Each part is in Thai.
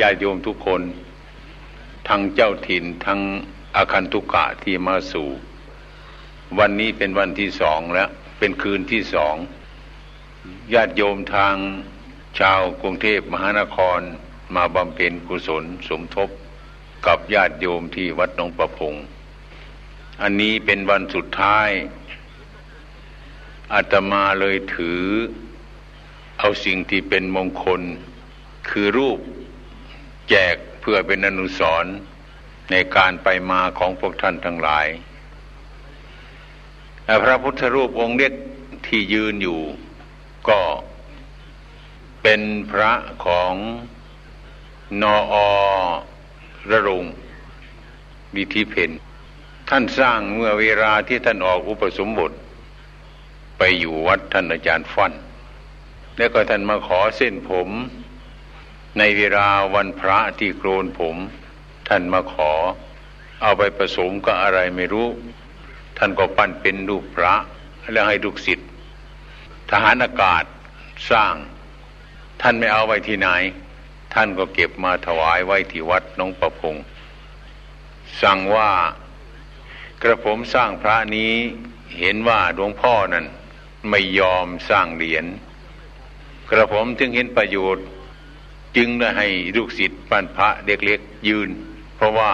ญาติโยมทุกคน ทั้งเจ้าถิ่นทั้งอาคันตุกะที่มาสู่ วันนี้เป็นวันที่สองแล้ว เป็นคืนที่สองญาติโยมทางชาวกรุงเทพมหานครมาบำเพ็ญกุศลสมทบกับญาติโยมที่วัดหนองประพง อันนี้เป็นวันสุดท้ายอาตมาเลยถือ เอาสิ่งที่เป็นมงคล คือรูป จกเพื่อเป็นอนุสรณ์ในการไปมาของพวกท่านทั้งหลาย พระพุทธรูปองค์เล็กที่ยืนอยู่ก็เป็นพระของนออระรงวิธิเพนท่านสร้างเมื่อเวลาที่ท่านออกอุปสมบท ไปอยู่วัดท่านอาจารย์ฟันแล้วก็ท่านมาขอเส้นผม ในเวลาวันพระที่โกนผม ท่านมาขอ เอาไปผสมกับอะไรไม่รู้ ท่านก็ปั้นเป็นรูปพระ แล้วให้ลูกศิษย์ทหารอากาศสร้าง ท่านไม่เอาไว้ที่ไหน ท่านก็เก็บมาถวายไว้ที่วัดน้องประพงสั่งว่ากระผมสร้างพระนี้เห็นว่าหลวงพ่อนั้นไม่ยอมสร้างเหรียญกระผมจึงเห็นประโยชน์ จึงได้ให้ลูกศิษย์ปั้นพระเด็กๆยืน เพราะว่า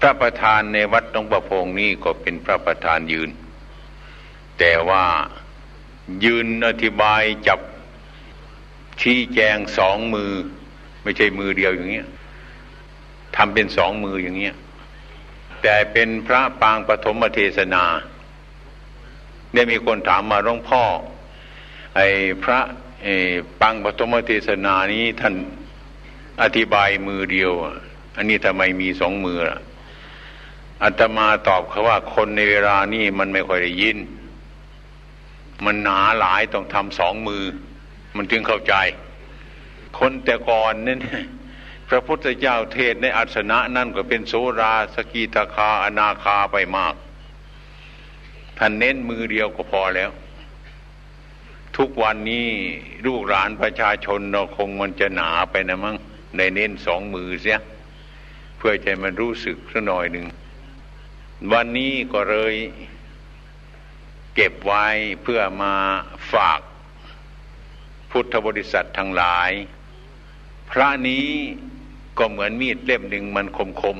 พระประธานในวัดน้องประพงนี้ก็เป็นพระประธานยืน แต่ว่ายืนอธิบายจับชี้แจงสองมือ ไม่ใช่มือเดียวอย่างเงี้ยทำเป็นสองมืออย่างเงี้ยแต่เป็นพระปางปฐมเทศนาเนี่ยมีคนถามมาหลวงพ่อ ไอ้พระ ปางปฐมเทศนานี้ท่านอธิบายมือเดียว อันนี้ทำไมมีสองมือล่ะอาตมาตอบเขาว่าคนในเวลานี้มันไม่ค่อยได้ยิน มันหนาหลายต้องทำสองมือ มันจึงเข้าใจ คนแต่ก่อนนั่นพระพุทธเจ้าเทศในอัสนะนั่นก็เป็นโสราสกีตาคาอนาคาไปมาก ท่านเน้นมือเดียวก็พอแล้ว ทุกวันนี้ลูกหลานประชาชนเราคงมันจะหนาไปนะมั้งในเน้นสองมือเสียเพื่อใจมันรู้สึกสักหน่อยหนึ่ง วันนี้ก็เลยเก็บไว้เพื่อมาฝากพุทธบริษัททั้งหลาย พระนี้ก็เหมือนมีดเล่มหนึ่งมันคมคม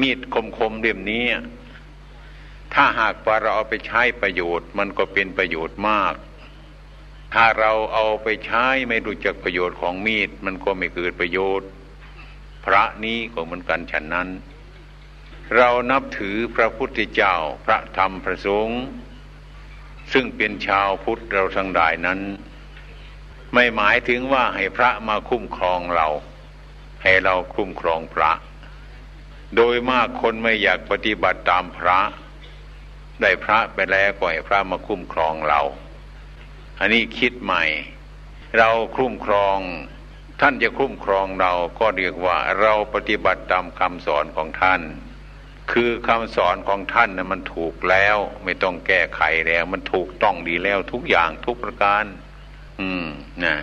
มีดคมคมเล่มนี้ ถ้าหากว่าเราเอาไปใช้ประโยชน์ มันก็เป็นประโยชน์มาก ถ้าเราเอาไปใช้ไม่รู้จักประโยชน์ของมีด มันก็ไม่เกิดประโยชน์ พระนี้ก็เหมือนกันฉันนั้น เรานับถือพระพุทธเจ้าพระธรรมพระสงฆ์ซึ่งเป็นชาวพุทธเราทั้งหลายนั้น ไม่หมายถึงว่าให้พระมาคุ้มครองเรา ให้เราคุ้มครองพระ โดยมากคนไม่อยากปฏิบัติตามพระ ได้พระไปแล้วก็ให้พระมาคุ้มครองเรา อันนี้คิดใหม่ เราคุ้มครอง ท่านจะคุ้มครองเราก็เรียกว่าเราปฏิบัติตามคำสอนของท่าน คือคำสอนของท่านนะมันถูกแล้ว ไม่ต้องแก้ไขแล้ว มันถูกต้องดีแล้วทุกอย่างทุกประการ อืมนะ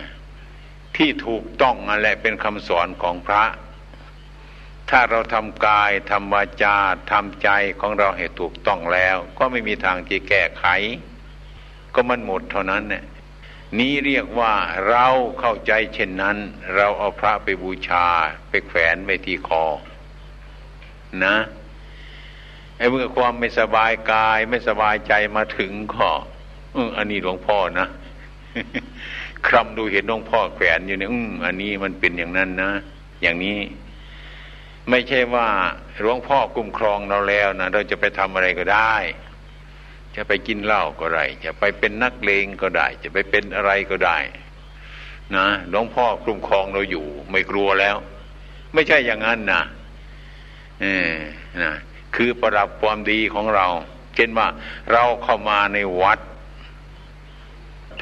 ที่ถูกต้องอะไรเป็นคำสอนของพระ ถ้าเราทำกายทำวาจาทำใจของเราให้ถูกต้องแล้ว ก็ไม่มีทางที่แก้ไข ก็มันหมดเท่านั้นเนี่ยนี้เรียกว่าเราเข้าใจเช่นนั้น เราเอาพระไปบูชา ไปแขวนไว้ที่คอ นะไอ้เมื่อความไม่สบายกายไม่สบายใจมาถึงก็อันนี้หลวงพ่อนะครำดูเห็นหลวงพ่อแขวนอยู่เนี่ยอือันนี้มันเป็นอย่างนั้นนะอย่างนี้ ไม่ใช่ว่าหลวงพ่อคุ้มครองเราแล้วนะเราจะไปทำอะไรก็ได้ จะไปกินเหล้าก็ได้ จะไปเป็นนักเลงก็ได้ จะไปเป็นอะไรก็ได้ นะหลวงพ่อคุ้มครองเราอยู่ ไม่กลัวแล้ว ไม่ใช่อย่างนั้นนะเออนะคือประดับความดีของเรา เช่นว่าเราเข้ามาในวัด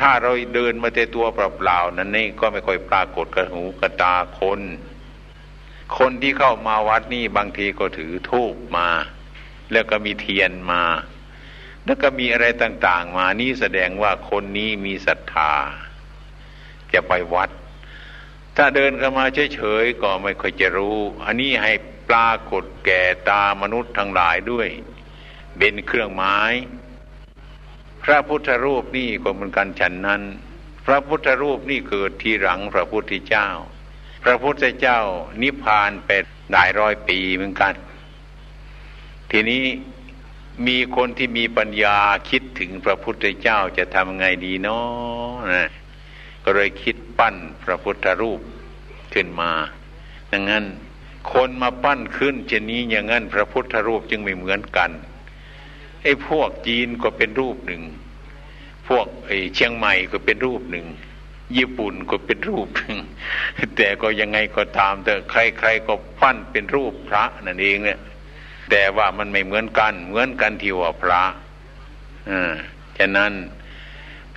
ถ้าเราเดินมาแต่ตัวเปล่าๆนั้นนี่ก็ไม่ค่อยปรากฏกระหูกระตาคน คนที่เข้ามาวัดนี่บางทีก็ถือทูบมา แล้วก็มีเทียนมา แล้วก็มีอะไรต่าง ๆ มานี่แสดงว่าคนนี้มีศรัทธา จะไปวัดถถ้าเดินเข้ามาเฉยๆก็ไม่ค่อยจะรู้ อันนี้ให้ปรากฏแก่ตามนุษย์ทั้งหลายด้วย เป็นเครื่องหมาย พระพุทธรูปนี่ก็เหมือนกันฉันนั้น พระพุทธรูปนี่เกิดทีหลังพระพุทธเจ้า พระพุทธเจ้านิพพานเป็นหลายร้อยปีเหมือนกัน ทีนี้มีคนที่มีปัญญาคิดถึงพระพุทธเจ้าจะทำไงดีเนาะนะก็เลยคิดปั้นพระพุทธรูปขึ้นมาดังนั้นคนมาปั้นขึ้นเช่นนี้อย่างนั้นพระพุทธรูปจึงไม่เหมือนกันไอ้พวกจีนก็เป็นรูปหนึ่ง พวกไอ้เชียงใหม่ก็เป็นรูปหนึ่ง ญี่ปุ่นก็เป็นรูป แต่ก็ยังไงก็ตามแต่ใครๆก็ปั้นเป็นรูปพระนั่นเองเนี่ยแต่ว่ามันไม่เหมือนกัน เหมือนกันที่ว่าพระอ่าฉะนั้น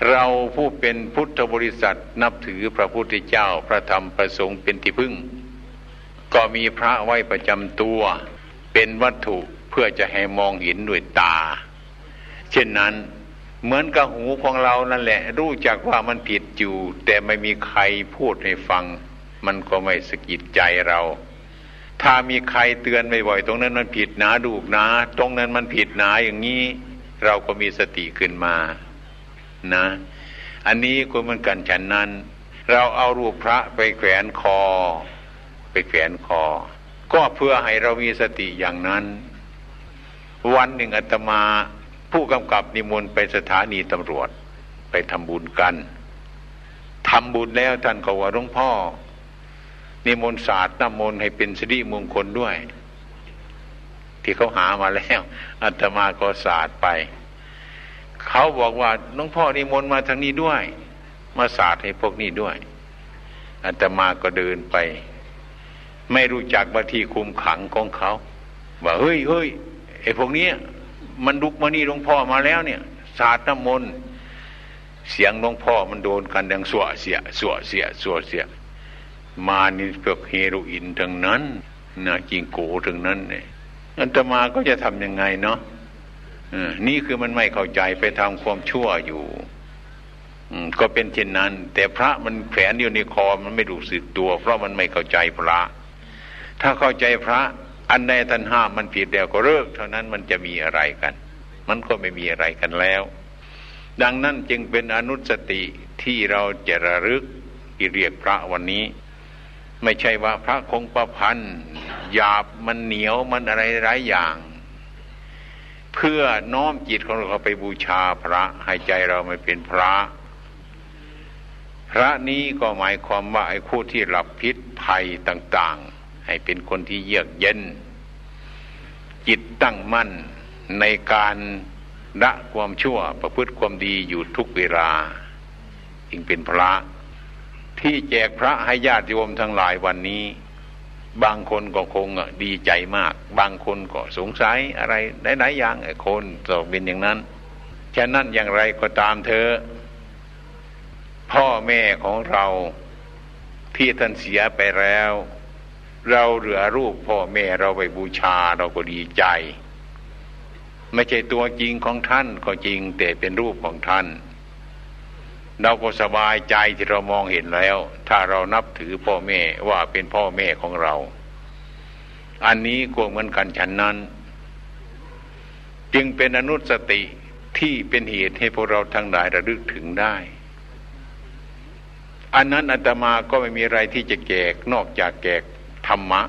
เราผู้เป็นพุทธบริษัทนับถือพระพุทธเจ้าพระธรรมประสงค์เป็นที่พึ่ง ก็มีพระไว้ประจำตัว เป็นวัตถุเพื่อจะให้มองเห็นด้วยตา เช่นนั้น เหมือนกับหูของเรานั่นแหละ รู้จักว่ามันผิดอยู่ แต่ไม่มีใครพูดให้ฟัง มันก็ไม่สกิดใจเรา ถ้ามีใครเตือนบ่อยๆตรงนั้นมันผิดนะดูกนะ ตรงนั้นมันผิดนะอย่างนี้ เราก็มีสติขึ้นมา นะ อันนี้ก็เหมือนกันฉันนั้น เราเอารูปพระไปแขวนคอ ไปแขวนคอ ก็เพื่อให้เรามีสติอย่างนั้น วันหนึ่งอาตมา ผู้กำกับนิมนต์ไปสถานีตำรวจไปทำบุญกันทำบุญแล้วท่านก็ว่าหลวงพ่อ นิมนต์ศาสตร์น้ำมนต์ให้เป็นสิริมงคลด้วย ที่เขาหามาแล้วอาตมาก็ศาสตร์ไป เขาบอกว่าน้องพ่อนิมนต์มาทางนี้ด้วย มาศาสาดให้พวกนี้ด้วยอาตมาก็เดินไป ไม่รู้จักบัทีคุมขังของเขาว่าเฮ้ยเฮ้ยไอ้พวกนี้ มันลุกมานี่หลวงพ่อมาแล้วเนี่ย สาดน้ำมนต์เสียงหลวงพ่อมันโดนกันดังสวเสียสวเสียสวเสีย มานี่พวกเฮโรอีนทั้งนั้นนะจิงโกทั้งนั้นเนี่ยอันตมาก็จะทำยังไงเนาะนี่คือมันไม่เข้าใจไปทำความชั่วอยู่ก็เป็นเช่นนั้น แต่พระมันแฝงอยู่ในคอมันไม่รู้สึกตัว เพราะมันไม่เข้าใจพระ ถ้าเข้าใจพระ อันใดท่านห้ามมันผิดแล้วก็เลิก เท่านั้นมันจะมีอะไรกัน มันก็ไม่มีอะไรกันแล้ว ดังนั้นจึงเป็นอนุสติที่เราจะระลึกที่เรียกพระวันนี้ ไม่ใช่ว่าพระคงประพันธ์หยาบมันเหนียวมันอะไรหลายอย่าง เพื่อน้อมจิตของเราไปบูชาพระให้ใจเราไม่เป็นพระ พระนี้ก็หมายความว่าไอ้คู่ที่หลับพิษภัยต่าง ให้เป็นคนที่เยือกเย็น จิตตั้งมั่นในการละความชั่วประพฤติความดีอยู่ทุกเวลาจึงเป็นพระ ที่แจกพระให้ญาติโยมทั้งหลายวันนี้ บางคนก็คงดีใจมาก บางคนก็สงสัยอะไรหลายๆอย่างไอ้คนตกเป็นอย่างนั้นฉะนั้นอย่างไรก็ตามเธอ พ่อแม่ของเราที่ท่านเสียไปแล้ว เราเหลือรูปพ่อแม่เราไปบูชาเราก็ดีใจ ไม่ใช่ตัวจริงของท่านก็จริง แต่เป็นรูปของท่าน เราก็สบายใจที่เรามองเห็นแล้ว ถ้าเรานับถือพ่อแม่ว่าเป็นพ่อแม่ของเรา อันนี้ก็เหมือนกันฉันนั้น จึงเป็นอนุสติที่เป็นเหตุให้พวกเราทั้งหลายระลึกถึงได้อันนั้นอาตมาก็ไม่มีอะไรที่จะแกกนอกจากแกก ธรรมะ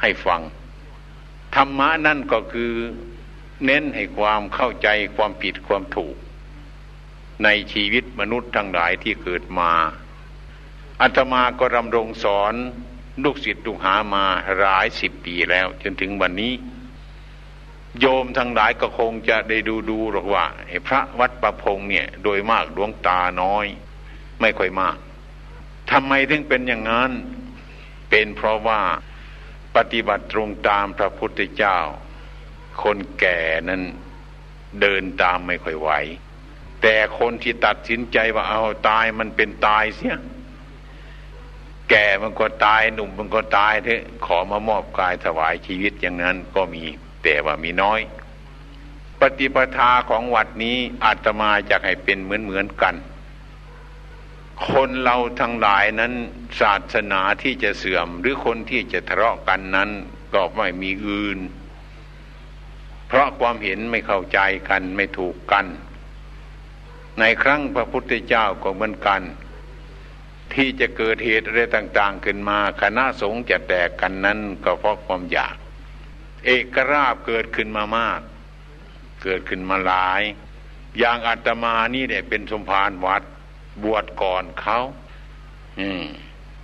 ให้ฟัง ธรรมะนั่นก็คือเน้นให้ความเข้าใจความผิดความถูก ในชีวิตมนุษย์ทั้งหลายที่เกิดมาอาตมาก็รำรงสอนลูกศิษย์ลูกหามาหลายสิบปีแล้ว จนถึงวันนี้ โยมทั้งหลายก็คงจะได้ดูดูหรอกว่าพระวัดประพงเนี่ย โดยมากดวงตาน้อย ไม่ค่อยมากทำไมถึงเป็นอย่างนั้น เป็นเพราะว่าปฏิบัติตรงตามพระพุทธเจ้า คนแก่นั้นเดินตามไม่ค่อยไหว แต่คนที่ตัดสินใจว่าเอาตายมันเป็นตายเสีย แก่มันก็ตายหนุ่มมันก็ตายเถอะขอมามอบกายถวายชีวิตอย่างนั้นก็มีแต่ว่ามีน้อย ปฏิปทาของวัดนี้อาตมาจะให้เป็นเหมือนเหมือนกัน คนเราทั้งหลายนั้นศาสนาที่จะเสื่อม หรือคนที่จะทะเลาะกันนั้นก็ไม่มีอื่น เพราะความเห็นไม่เข้าใจกันไม่ถูกกัน ในครั้งพระพุทธเจ้าก็เหมือนกัน ที่จะเกิดเหตุอะไรต่าง ๆ ขึ้นมาคณะสงฆ์จะแตกกันนั้นก็เพราะความอยาก เอกราบเกิดขึ้นมามาก เกิดขึ้นมาหลาย อย่างอาตมานี่เนี่ยเป็นสมภารวัด บวชก่อนเขา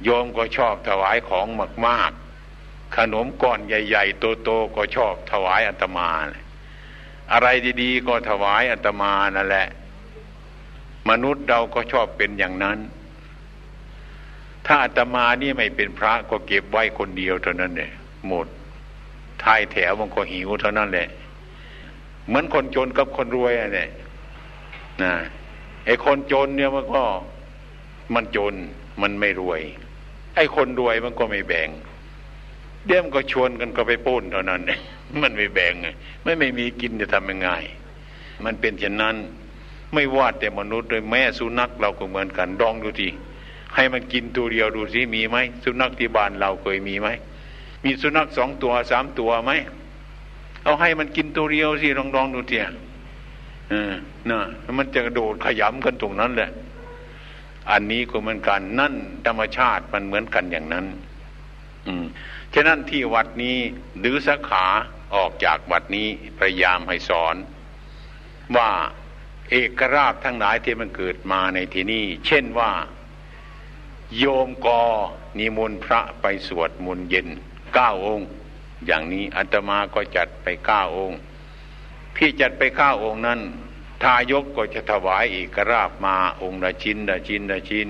โยมก็ชอบถวายของมากๆ ขนมก้อนใหญ่ ๆ โตๆก็ชอบถวายอัตมาอะไรดีๆ ก็ถวายอัตมานั่นแหละ มนุษย์เราก็ชอบเป็นอย่างนั้น ถ้าอัตมานี่ไม่เป็นพระก็เก็บไว้คนเดียวเท่านั้นเนี่ยหมดท้ายแถวมันก็หิวเท่านั้นแหละ เหมือนคนจนกับคนรวยอะเนี่ยนะ อ้คนจนเนี่ยมันก็มันจนมันไม่รวย ไอ้คนรวยมันก็ไม่แบ่งเดี๋ยวมันก็ชวนกันก็ไปป้นเท่านั้น มันไม่แบ่งไงไม่ไม่มีกินจะทำยังไงมันเป็นเช่นนั้น ไม่ว่าแต่มนุษย์เลยแม่สุนัขเราก็เหมือนกันดองดูทีให้มันกินตัวเดียวดูสิมีไหมสุนัขที่บ้านเราเคยมีไหมมีสุนัขสองตัวสามตัวไหมเอาให้มันกินตัวเดียวสิลองลองดูเถีย นะมันจะโดดขยำกันตรงนั้นแหละ อันนี้ก็เหมือนกันนั่นธรรมชาติมันเหมือนกันอย่างนั้น อืมฉะนั้นที่วัดนี้หรือสาขาออกจากวัดนี้พยายามให้สอน ว่าเอกราชทั้งหลายที่มันเกิดมาในที่นี้เช่นว่า โยมกอนิมนต์พระไปสวดมนต์เย็นเก้าองค์ อย่างนี้อาตมาก็จัดไปเก้าองค์ ที่จัดไปข้าองค์นั้น ทายกก็จะถวายอีกราบมาองค์ละชิ้นละชิ้นละชิ้น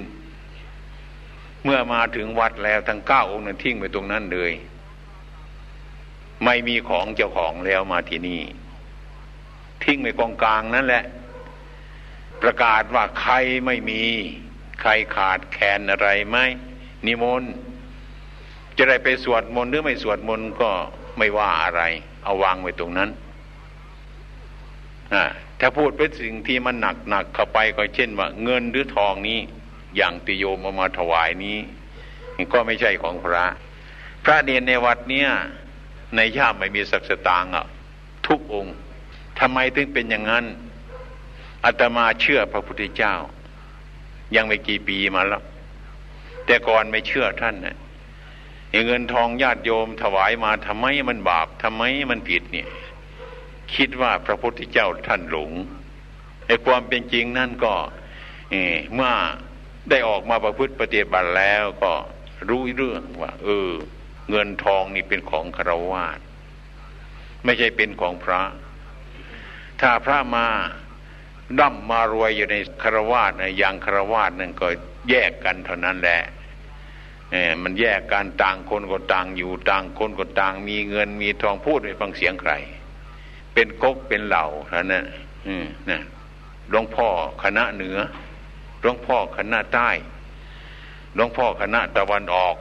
เมื่อมาถึงวัดแล้วทั้งเก้าองค์นั้นทิ้งไปตรงนั้นเลย ไม่มีของเจ้าของแล้วมาที่นี่ ทิ้งไปกองกลางนั่นแหละ ประกาศว่าใครไม่มี ใครขาดแคลนอะไรไหมนิมนต์จะได้ไปสวดมนต์หรือไม่สวดมนต์ก็ไม่ว่าอะไร เอาวางไว้ตรงนั้น ถ้าพูดเป็นสิ่งที่มันหนักหนักเข้าไปก็เช่นว่า เงินหรือทองนี้ อย่างติโยมเอามาถวายนี้ ก็ไม่ใช่ของพระ พระเนียนในวัดเนี้ยในย่ามไม่มีศักดิ์สตางอะทุกองค์ทำไมถึงเป็นอย่างนั้นอาตมาเชื่อพระพุทธเจ้า ยังไม่กี่ปีมาแล้ว แต่ก่อนไม่เชื่อท่านนะเงินทองญาติโยมถวายมาทำไมมันบาปทำไมมันผิดเนี่ย คิดว่าพระพุทธเจ้าท่านหลงในความเป็นจริงนั่นก็เมื่อได้ออกมาประพฤติปฏิบัติแล้วก็รู้เรื่องว่า เออ เงินทองนี่เป็นของคารวาสไม่ใช่เป็นของพระ ถ้าพระมาดั้มมารวยอยู่ในคารวาสในอย่างคารวาสนั่นก็แยกกันเท่านั้นแหละมันแยกกันต่างคนก็ต่างอยู่ต่างคนก็ต่าง มีเงินมีทองพูดไม่ฟังเสียงใคร เป็นก๊กเป็นเหล่าท่านนั้นนะหลวงพ่อคณะเหนือหลวงพ่อคณะใต้หลวงพ่อคณะตะวันออก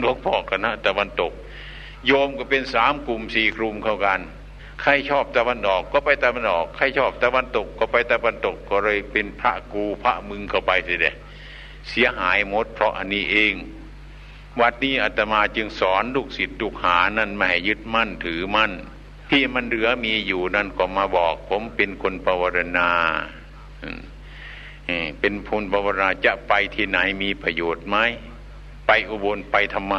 หลวงพ่อคณะตะวันตก โยมก็เป็นสามกลุ่มสี่กลุ่มเข้ากัน ใครชอบตะวันออกก็ไปตะวันออก ใครชอบตะวันตกก็ไปตะวันตกก็เลยเป็นพระกูพระมึงเข้าไปสิเดเสียหายหมดเพราะอันนี้เอง วัดนี้อาตมาจึงสอนลูกศิษย์ลูกหานั่นไม่ให้ยึดมั่นถือมั่น ที่มันเหลือมีอยู่นั่นก็มาบอก ผมเป็นคนปวารณาเป็นพลปวารณาจะไปที่ไหนมีประโยชน์ไหมไปอุบลไปทำไม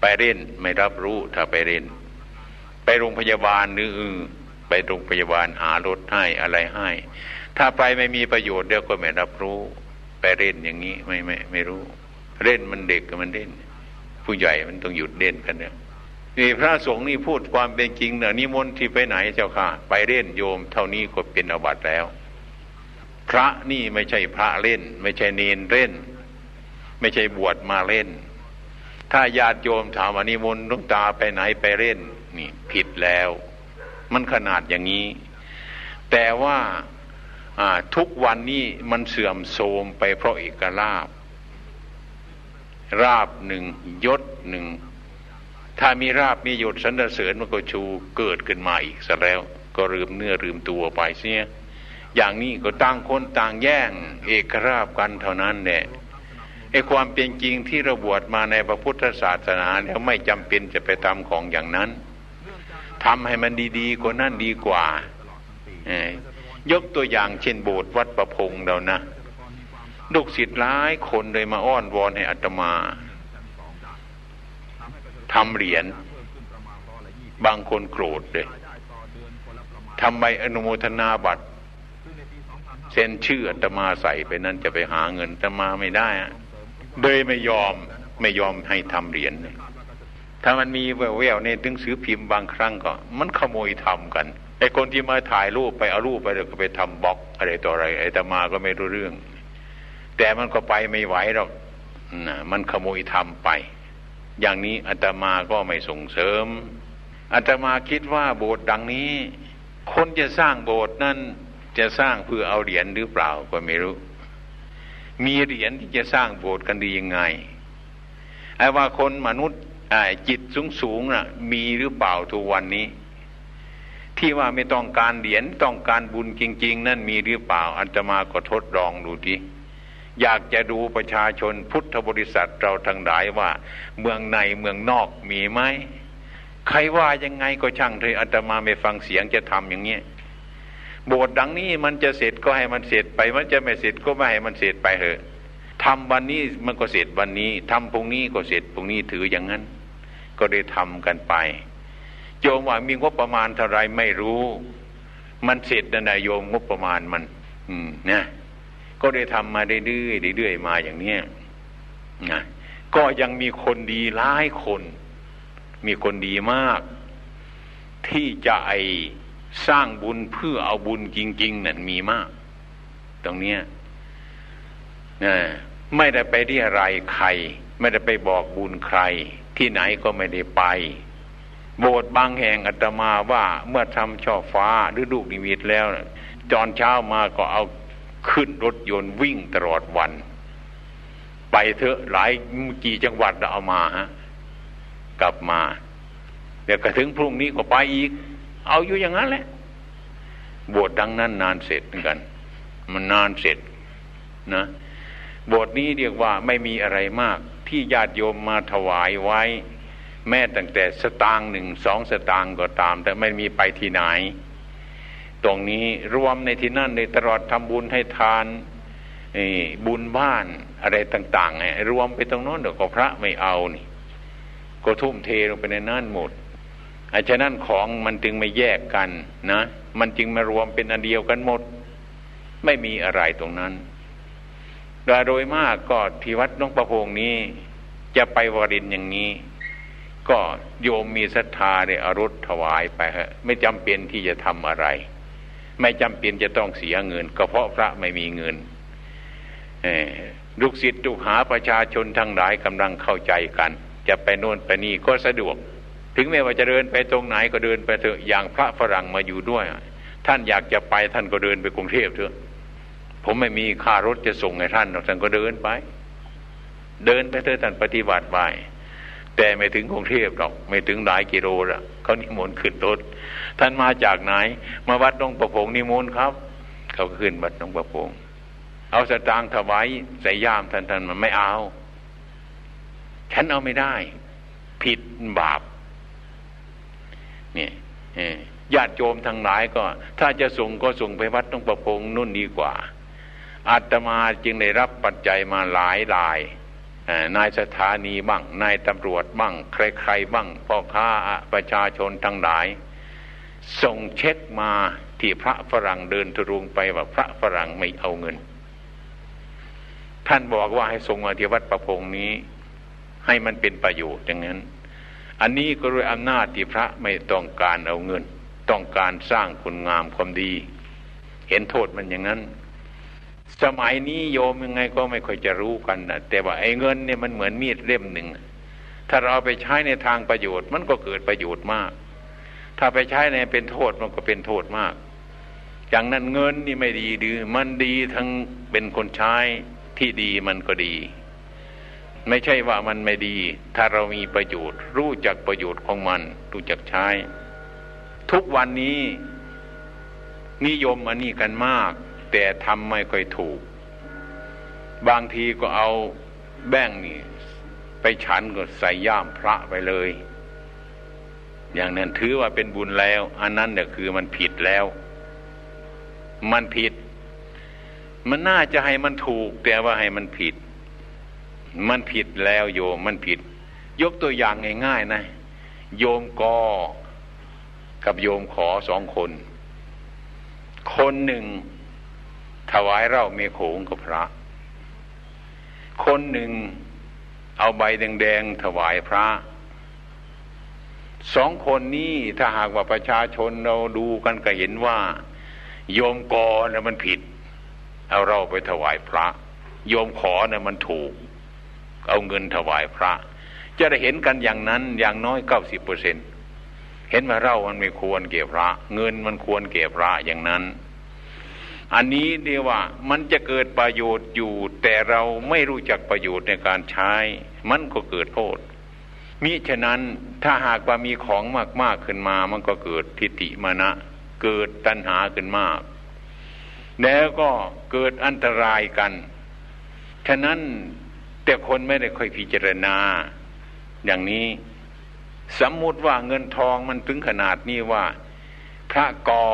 ไปเล่นไม่รับรู้ถ้าไปเล่น ไปโรงพยาบาลหรือไปโรงพยาบาลหารถให้อะไรให้ ถ้าไปไม่มีประโยชน์เดี๋ยวก็ไม่รับรู้ ไปเล่นอย่างนี้ไม่ไม่ไม่รู้ เล่นมันเด็กกับมันเล่น ผู้ใหญ่มันต้องหยุดเล่นกันเนี่ย นี่พระสงฆ์นี่พูดความเป็นจริงเนอะนิมนต์ที่ไปไหนเจ้าค่ะ ไปเล่นโยม เท่านี้ก็เป็นอวัตแล้ว พระนี่ไม่ใช่พระเล่น ไม่ใช่เนนเล่น ไม่ใช่บวชมาเล่น ถ้าญาติโยมถามว่านิมนต์ลุงตาไปไหนไปเล่น นี่ผิดแล้ว มันขนาดอย่างนี้ แต่ว่าทุกวันนี้มันเสื่อมโทรมไปเพราะเอกลาบราบหนึ่งยศหนึ่ง ถ้ามีราบมีหยดสันเสริญมันก็ชูเกิดขึ้นมาอีกซะแล้ว ก็ลืมเนื้อลืมตัวไปเสียอย่างนี้ก็ต่างคนต่างแย่ง เอกราบกันเท่านั้นแหละไอ้ความเป็นจริงที่เราบวชมาในพระพุทธศาสนาแล้วไม่จำเป็นจะไปทำของอย่างนั้นทำให้มันดีๆกว่านั้นดีกว่ายกตัวอย่างเช่นโบสถ์วัดประพงเรานะลูกศิษย์หลายคนเลยมาอ้อนวอนให้อัตมา ทำเหรียญบางคนโกรธเลยทำไมอนุโมทนาบัตรเซ็นชื่ออัตมาใส่ไปนั้นจะไปหาเงินอัตมาไม่ได้อะโดยไม่ยอมไม่ยอมให้ทำเหรียญถ้ามันมีแววๆในหนังสือพิมพ์บางครั้งก็ มันขโมยทำกันไอ้คนที่มาถ่ายรูปไปเอารูปไปแล้วก็ไปทำบล็อกอะไรต่ออะไรไอ้ตมาก็ไม่รู้เรื่อง แต่มันก็ไปไม่ไหวหรอกนะมันขโมยทำไป อย่างนี้อาตมาก็ไม่ส่งเสริมอาตมาคิดว่าโบสถ์ดังนี้ คนจะสร้างโบสถ์นั้นจะสร้างเพื่อเอาเหรียญหรือเปล่าก็ไม่รู้ มีเหรียญที่จะสร้างโบสถ์กันดียังไงไอ้ว่าคนมนุษย์จิตสูงสูงน่ะ มีหรือเปล่าทุกวันนี้ ที่ว่าไม่ต้องการเหรียญต้องการบุญจริง ๆ นั่นมีหรือเปล่าอันตมาก็ทดลองดูที อยากจะดูประชาชนพุทธบริษัทเราทั้งหลายว่า เมืองในเมืองนอกมีไหมใครว่ายังไงก็ช่างเถอะอาตมาไม่ฟังเสียงจะทำอย่างเงี้ยโบสถ์ดังนี้มันจะเสร็จก็ให้มันเสร็จไป มันจะไม่เสร็จก็ไม่ให้มันเสร็จไปเถอะทำวันนี้มันก็เสร็จวันนี้ทำพรุ่งนี้ก็เสร็จพรุ่งนี้ถืออย่างนั้น ก็ได้ทำกันไปโยมว่ามีงบประมาณเท่าไรไม่รู้ มันเสร็จนะโยมงบประมาณมัน อืมนะ ก็ได้ทำมาเรื่อยๆเรื่อยๆมาอย่างเนี้ยนะก็ยังมีคนดีหลายคน มีคนดีมาก ที่จะไอสร้างบุญเพื่อเอาบุญจริง ๆนั่นมีมาก ตรงเนี้ยนะไม่ได้ไปที่อะไรใคร ไม่ได้ไปบอกบุญใคร ที่ไหนก็ไม่ได้ไป โบสถ์บางแห่งอาตมาว่าเมื่อทำช่อฟ้าหรือลูกนิมิตแล้วจอนเช้ามาก็เอา ขึ้นรถยนต์วิ่งตลอดวัน ไปเถอะหลายกี่จังหวัดเราเอามาฮะกลับมา เดี๋ยวก็ถึงพรุ่งนี้ก็ไปอีก เอาอยู่อย่างนั้นแหละบวชดังนั้นนานเสร็จเหมือนกัน มันนานเสร็จนะบทนี้เรียกว่าไม่มีอะไรมาก ที่ญาติโยมมาถวายไว้ แม้ตั้งแต่สตางค์หนึ่งสองสตางค์ก็ตาม แต่ไม่มีไปที่ไหน ตรงนี้รวมในที่นั่นในตลอดทำบุญให้ทานบุญบ้านอะไรต่างๆรวมไปตรงโน้นเดี๋ยวก็พระไม่เอานี่ ก็ทุ่มเทลงไปในนั่นหมดอาฉะนั้นของมันจึงไม่แยกกันนะ มันจึงมารวมเป็นอันเดียวกันหมด ไม่มีอะไรตรงนั้นโดยมากก็ที่วัดน้องประพงนี้ จะไปวรินอย่างนี้ ก็โยมมีศรัทธาเนี่ยอรุษถวายไปฮะ ไม่จำเป็นที่จะทำอะไร ไม่จำเป็นจะต้องเสียเงิน ก็เพราะพระไม่มีเงินลูกศิษย์ลูกหาประชาชนทั้งหลายกำลังเข้าใจกัน จะไปโน่นไปนี่ก็สะดวก ถึงแม้ว่าจะเดินไปตรงไหนก็เดินไปเถอะอย่างพระฝรั่งมาอยู่ด้วย ท่านอยากจะไปท่านก็เดินไปกรุงเทพเถอะ ผมไม่มีค่ารถจะส่งให้ท่านท่านก็เดินไป เดินไปเถอะท่านปฏิบัติไปแต่ไม่ถึงกรุงเทพหรอก ไม่ถึงหลายกิโลละ เขานิมนต์ขึ้นรถท่านมาจากไหน มาวัดน้องประพงนิมนต์ครับ เขาขึ้นวัดน้องประพงเอาสตางค์ถวายใส่ย่ามท่านท่านมันไม่เอา ฉันเอาไม่ได้ ผิดบาปเนี่ยญาติโยมทั้งหลายก็ ถ้าจะส่งก็ส่งไปวัดต้องประพงนุ่นดีกว่าอาตมาจึงได้รับปัจจัยมาหลายหลาย นายสถานีบ้าง นายตำรวจบ้าง ใครๆบ้างพ่อค้าประชาชนทั้งหลาย ส่งเช็คมาที่พระฝรั่งเดินทรุงไปว่าพระฝรั่งไม่เอาเงิน ท่านบอกว่าให้ส่งมาที่วัดประพงนี้ ให้มันเป็นประโยชน์อย่างนั้น อันนี้ก็ด้วยอำนาจที่พระไม่ต้องการเอาเงิน ต้องการสร้างคุณงามความดี เห็นโทษมันอย่างนั้น สมัยนี้โยมยังไงก็ไม่ค่อยจะรู้กันนะแต่ว่าไอ้เงินเนี่ยมันเหมือนมีดเล่มหนึ่ง ถ้าเราไปใช้ในทางประโยชน์ มันก็เกิดประโยชน์มาก ถ้าไปใช้ในเป็นโทษมันก็เป็นโทษมากอย่างนั้นเงินนี่ไม่ดีดือมันดีทั้งเป็นคนใช้ที่ดีมันก็ดี ไม่ใช่ว่ามันไม่ดี ถ้าเรามีประโยชน์ รู้จักประโยชน์ของมัน รู้จักใช้ ทุกวันนี้นิยมอันนี้กันมาก แต่ทำไม่ค่อยถูก บางทีก็เอาแบ่งนี่ ไปฉันก็ใส่ย่ามพระไปเลย อย่างนั้นถือว่าเป็นบุญแล้ว อันนั้นเนี่ยคือมันผิดแล้ว มันผิด มันน่าจะให้มันถูก แต่ว่าให้มันผิด มันผิดแล้วโยมมันผิด ยกตัวอย่างง่ายๆนะ โยมกอกับโยมขอสองคน คนหนึ่ง ถวายเราเมโขงกับพระ คนหนึ่งเอาใบแดงๆถวายพระ สองคนนี้ถ้าหากว่าประชาชนเราดูกันก็เห็นว่า โยมกอนะมันผิด เอาเราไปถวายพระ โยมขอนะมันถูก เอาเงินถวายพระ จะได้เห็นกันอย่างนั้นอย่างน้อยเก้าสิบเปอร์เซ็นต์เห็นว่าเรามันไม่ควรเก็บพระ เงินมันควรเก็บพระอย่างนั้น อันนี้เดียว่ามันจะเกิดประโยชน์อยู่ แต่เราไม่รู้จักประโยชน์ในการใช้ มันก็เกิดโทษมิฉะนั้นถ้าหากว่ามีของมากๆขึ้นมา มันก็เกิดทิฏฐิมานะ เกิดตัณหาขึ้นมาก แล้วก็เกิดอันตรายกัน ฉะนั้นแต่คนไม่ได้ค่อยพิจารณา อย่างนี้สมมุติว่าเงินทองมันถึงขนาดนี้ว่า พระกอ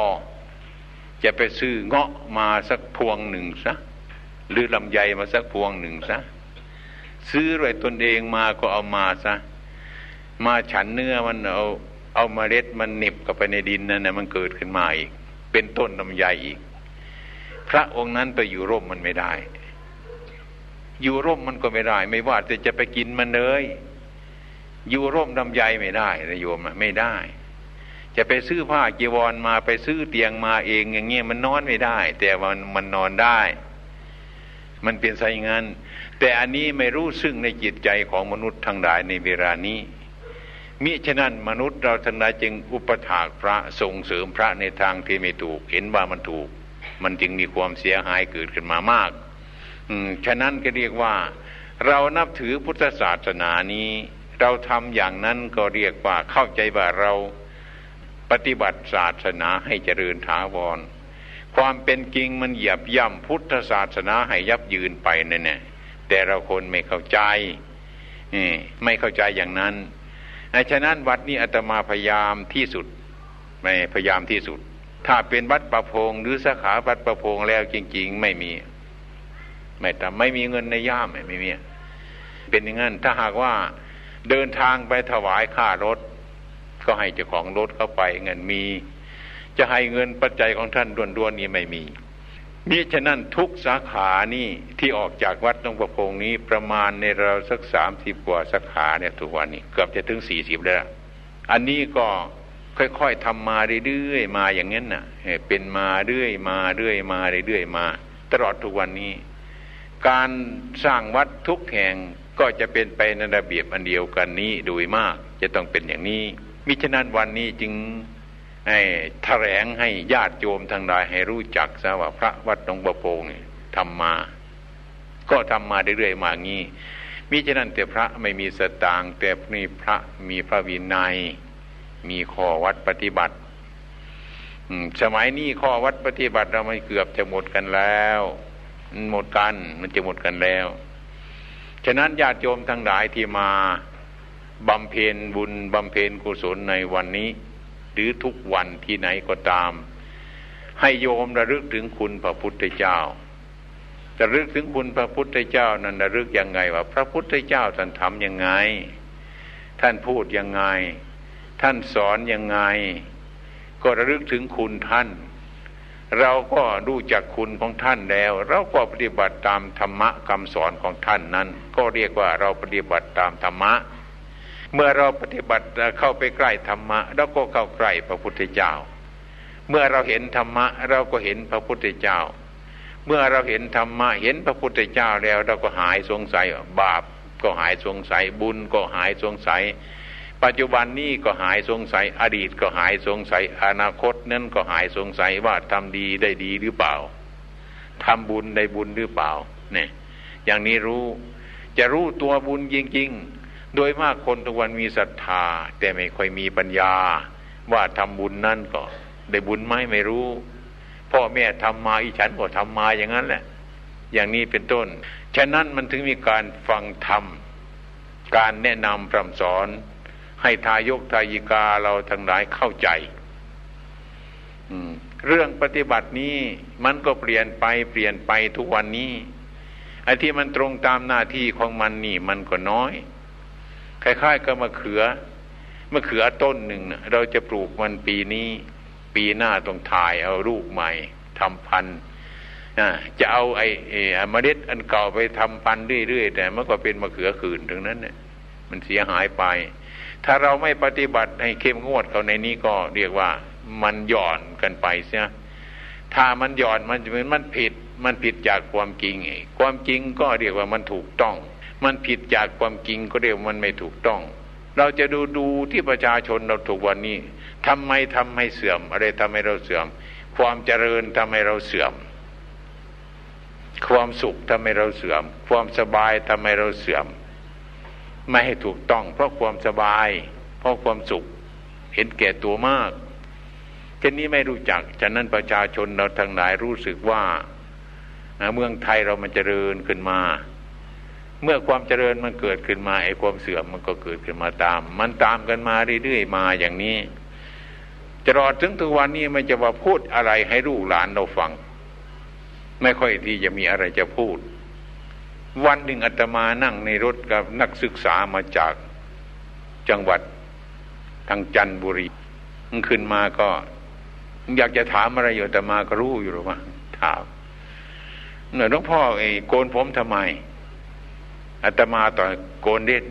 จะไปซื้อเงาะมาสักพวงหนึ่งซะหรือลำไยมาสักพวงหนึ่งซะซื้อไว้ตนเองมาก็เอามาซะมาฉันเนื้อมันเอาเอามาเล็ดมันหนิบกับไปในดินนั่นนะมันเกิดขึ้นมาอีก เป็นต้นลำไยอีก พระองค์นั้นไปอยู่ร่มมันไม่ได้ อยู่ร่มมันก็ไม่ได้ ไม่ว่าจะจะไปกินมันเลยอยู่ร่มดำใยไม่ได้นะโยมไม่ได้ จะไปซื้อผ้าจีวรมาไปซื้อเตียงมาเองอย่างเงี้ยมันนอนไม่ได้ แต่มันมันนอนได้ มันเป็นไงงั้นแต่อันนี้ไม่รู้ซึ่งในจิตใจของมนุษย์ทั้งหลายในเวลานี้มิฉะนั้นมนุษย์เราทั้งหลายจึงอุปถากพระส่งเสริมพระในทางที่ไม่ถูก เห็นว่ามันถูก มันจึงมีความเสียหายเกิดขึ้นมามาก อืมฉะนั้นก็เรียกว่า เรานับถือพุทธศาสนานี้ เราทำอย่างนั้นก็เรียกว่าเข้าใจว่าเรา ปฏิบัติศาสนาให้เจริญถาวร ความเป็นจริงมันเหยียบย่ำพุทธศาสนาให้ยับยืนไปนั่นแหละแต่เราคนไม่เข้าใจไม่เข้าใจอย่างนั้นฉะนั้นวัดนี้อาตมาพยายามที่สุดไม่พยายามที่สุด ถ้าเป็นวัดประพงหรือสาขาวัดประพงแล้วจริง ๆ ไม่มี ไม่ทำไม่มีเงินในย่ามไม่มีเป็นอย่างนั้นถ้าหากว่าเดินทางไปถวายค่ารถ ก็ให้เจ้าของรถเข้าไปเงินมี จะให้เงินปัจจัยของท่านด้วนๆนี้ไม่มีมิฉะนั้นทุกสาขานี่ที่ออกจากวัดตรงประพงนี้ประมาณในเราสักสามสิบกว่าสาขาเนี่ยทุกวันนี้เกือบจะถึงสี่สิบแล้วอันนี้ก็ค่อยๆทำมาเรื่อยๆมาอย่างนั้นน่ะเป็นมาเรื่อยมาเรื่อยมาเรื่อยมา ตลอดทุกวันนี้ การสร้างวัดทุกแห่งก็จะเป็นไปในระเบียบอันเดียวกันนี้โดยมากจะต้องเป็นอย่างนี้ มิฉะนั้นวันนี้จึงให้แถลงให้ญาติโยมทางใดให้รู้จักซะว่าพระวัดหลวงประโปงทำมา ก็ทำมาเรื่อยๆมางี้มิฉะนั้นแต่พระไม่มีสตางแต่นี่พระมีพระวินัย มีข้อวัดปฏิบัติสมัยนี้ข้อวัดปฏิบัติเราไม่เกือบจะหมดกันแล้วหมดกันมันจะหมดกันแล้ว ฉะนั้นญาติโยมทั้งหลายที่มา บำเพ็ญบุญบำเพ็ญกุศลในวันนี้ หรือทุกวันที่ไหนก็ตาม ให้โยมระลึกถึงคุณพระพุทธเจ้าจะลึกถึงคุณพระพุทธเจ้านั้นระลึกยังไงว่า พระพุทธเจ้าท่านทำยังไง ท่านพูดยังไง ท่านสอนยังไง ก็ระลึกถึงคุณท่าน เราก็รู้จักคุณของท่านแล้ว เราก็ปฏิบัติตามธรรมะคำสอนของท่านนั้น ก็เรียกว่าเราปฏิบัติตามธรรมะ เมื่อเราปฏิบัติเข้าไปใกล้ธรรมะเราก็เข้าใกล้พระพุทธเจ้า เมื่อเราเห็นธรรมะเราก็เห็นพระพุทธเจ้า เมื่อเราเห็นธรรมะเห็นพระพุทธเจ้าแล้ว เราก็หายสงสัยบาปก็หายสงสัยบุญก็หายสงสัย ปัจจุบันนี้ก็หายสงสัยอดีตก็หายสงสัยอนาคตนั้นก็หายสงสัยว่าทำดีได้ดีหรือเปล่าทำบุญได้บุญหรือเปล่าเนี่ยอย่างนี้รู้จะรู้ตัวบุญจริง ๆ โดยมากคนทุกวันมีศรัทธา แต่ไม่ค่อยมีปัญญา ว่าทำบุญนั่นก็ ได้บุญไหมไม่รู้พ่อแม่ทำมาอีฉันก็ทำมาอย่างนั้นแหละ อย่างนี้เป็นต้น ฉะนั้นมันถึงมีการฟังธรรมการแนะนำพร่ำสอน ให้ทายกทายิกาเราทั้งหลายเข้าใจเรื่องปฏิบัตินี้มันก็เปลี่ยนไปเปลี่ยนไปทุกวันนี้ไอ้ที่มันตรงตามหน้าที่ของมันนี่ มันก็น้อย คล้ายๆกับมะเขือมะเขือต้นหนึ่งนะเราจะปลูกมันปีนี้ ปีหน้าต้องถ่ายเอาลูกใหม่ทำพันธุ์จะเอาไอ้เมล็ดอันเก่าไปทำพันธุ์เรื่อยๆแต่มันก็เป็นมะเขือขื่นถึงนั้นเนี่ยมันเสียหายไป ถ้าเราไม่ปฏิบัติให้เข้มงวดเขาในนี้ก็เรียกว่ามันหย่อนกันไปเสียถ้ามันหย่อนมันจะเป็นมันผิด มันผิดจากความจริง ความจริงก็เรียกว่ามันถูกต้อง มันผิดจากความจริงก็เรียกว่ามันไม่ถูกต้อง เราจะดูดูที่ประชาชนเราถูกวันนี้ทำไมทำให้เสื่อม อะไรทำให้เราเสื่อม ความเจริญทำให้เราเสื่อม ความสุขทำให้เราเสื่อม ความสบายทำให้เราเสื่อม ไม่ให้ถูกต้อง เพราะความสบาย เพราะความสุข เห็นแก่ตัวมากเช่นนี้ไม่รู้จักฉะนั้นประชาชนเราทั้งหลายรู้สึกว่า เมืองไทยเรามันเจริญขึ้นมา เมื่อความเจริญมันเกิดขึ้นมาไอ้ความเสื่อมมันก็เกิดขึ้นมาตาม มันตามกันมาเรื่อยๆมาอย่างนี้จะรอดถึงทุกวันนี้มันจะว่าพูดอะไรให้ลูกหลานเราฟัง ไม่ค่อยที่จะมีอะไรจะพูด วันหนึ่งอาตมานั่งในรถกับนักศึกษามาจากจังหวัดทางจันทบุรีมันขึ้นมาก็ อยากจะถามอะไรอยู่แต่มาก็รู้อยู่หรือว่าถามหนือยหลวงพ่อไอ้โกนผมทำไม อาตมาต่อโกนเล่น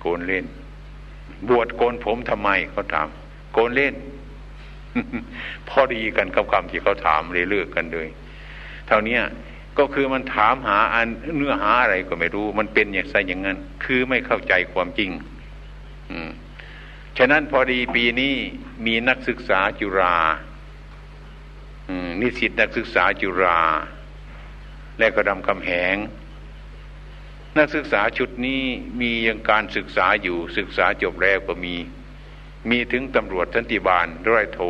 โกนเล่น บวชโกนผมทำไมเขาถาม โกนเล่น พอดีกันกับคำที่เขาถามเลยเลือกกันเลย เท่านี้ก็คือมันถามหาอันเนื้อหาอะไรก็ไม่รู้ มันเป็นอย่างไรอย่างนั้น คือไม่เข้าใจความจริง อืมฉะนั้นพอดีปีนี้มีนักศึกษาจุฬานิสิตนักศึกษาจุฬาและก็ดำคำแหง นักศึกษาชุดนี้มียังการศึกษาอยู่ศึกษาจบแล้วก็มี มีถึงตำรวจทันติบาลร้อยโท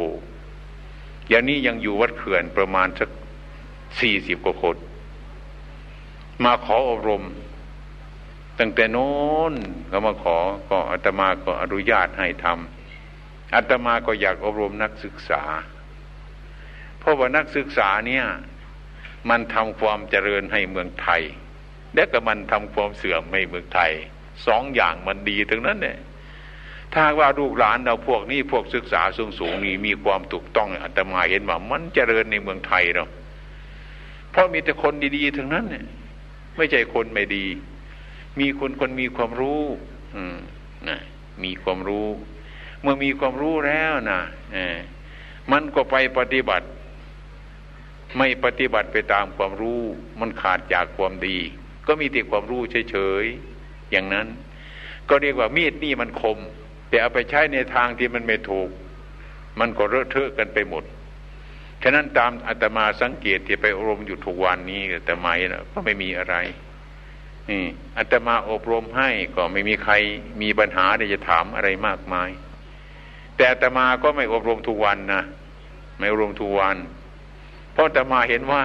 อย่างนี้ยังอยู่วัดเขื่อนประมาณสักสี่สิบกว่าคน มาขออบรม ตั้งแต่โน้นเขามาขอก็อาตมาก็อนุญาตให้ทำอาตมาก็อยากอบรมนักศึกษา เพราะว่านักศึกษาเนี่ย มันทำความเจริญให้เมืองไทย และก็มันทำความเสื่อมให้เมืองไทยสองอย่างมันดีทั้งนั้นเนี่ยถ้าว่าลูกหลานเราพวกนี้พวกศึกษาสูงสูงนี่มีความถูกต้องอาตมาเห็นว่ามันเจริญในเมืองไทยเราเพราะมีแต่คนดีๆทั้งนั้นเนี่ยไม่ใช่คนไม่ดี มีคนคนมีความรู้ อืมนะมีความรู้ เมื่อมีความรู้แล้วนะเอมันก็ไปปฏิบัติ ไม่ปฏิบัติไปตามความรู้ มันขาดจากความดี ก็มีแต่ความรู้เฉยๆอย่างนั้น ก็เรียกว่ามีดนี่มันคม แต่เอาไปใช้ในทางที่มันไม่ถูก มันก็เลอะเทอะกันไปหมดฉะนั้นตามอาตมาสังเกตที่ไปอารมอยู่ทุกวันนี้แต่ไม่นะก็ไม่มีอะไรนี่อาตมาอบรมให้ก็ไม่มีใครมีปัญหาที่จะถามอะไรมากมาย แต่อาตมาก็ไม่อบรมทุกวันนะไม่อบรมทุกวัน เพราะอาตมาเห็นว่า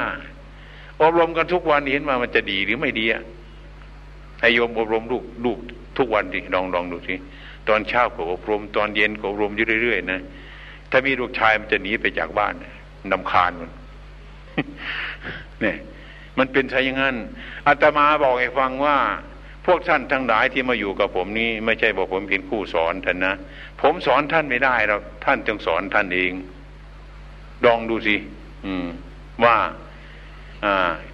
อบรมกันทุกวันเห็นว่ามันจะดีหรือไม่ดีอะให้โยมอบรมลูกลูกทุกวันดิลองลองดูสิตอนเช้าก็อบรม ตอนเย็นก็อบรมอยู่เรื่อยๆนะถ้ามีลูกชายมันจะหนีไปจากบ้านนำคาญมันเนี่ยมันเป็นใช่ยังงั้นอาตมาบอกให้ฟังว่า พวกท่านทั้งหลายที่มาอยู่กับผมนี้ ไม่ใช่บอกผมเป็นผู้สอนท่านนะผมสอนท่านไม่ได้หรอกท่านจงสอนท่านเองลองดูสิ อืม ว่า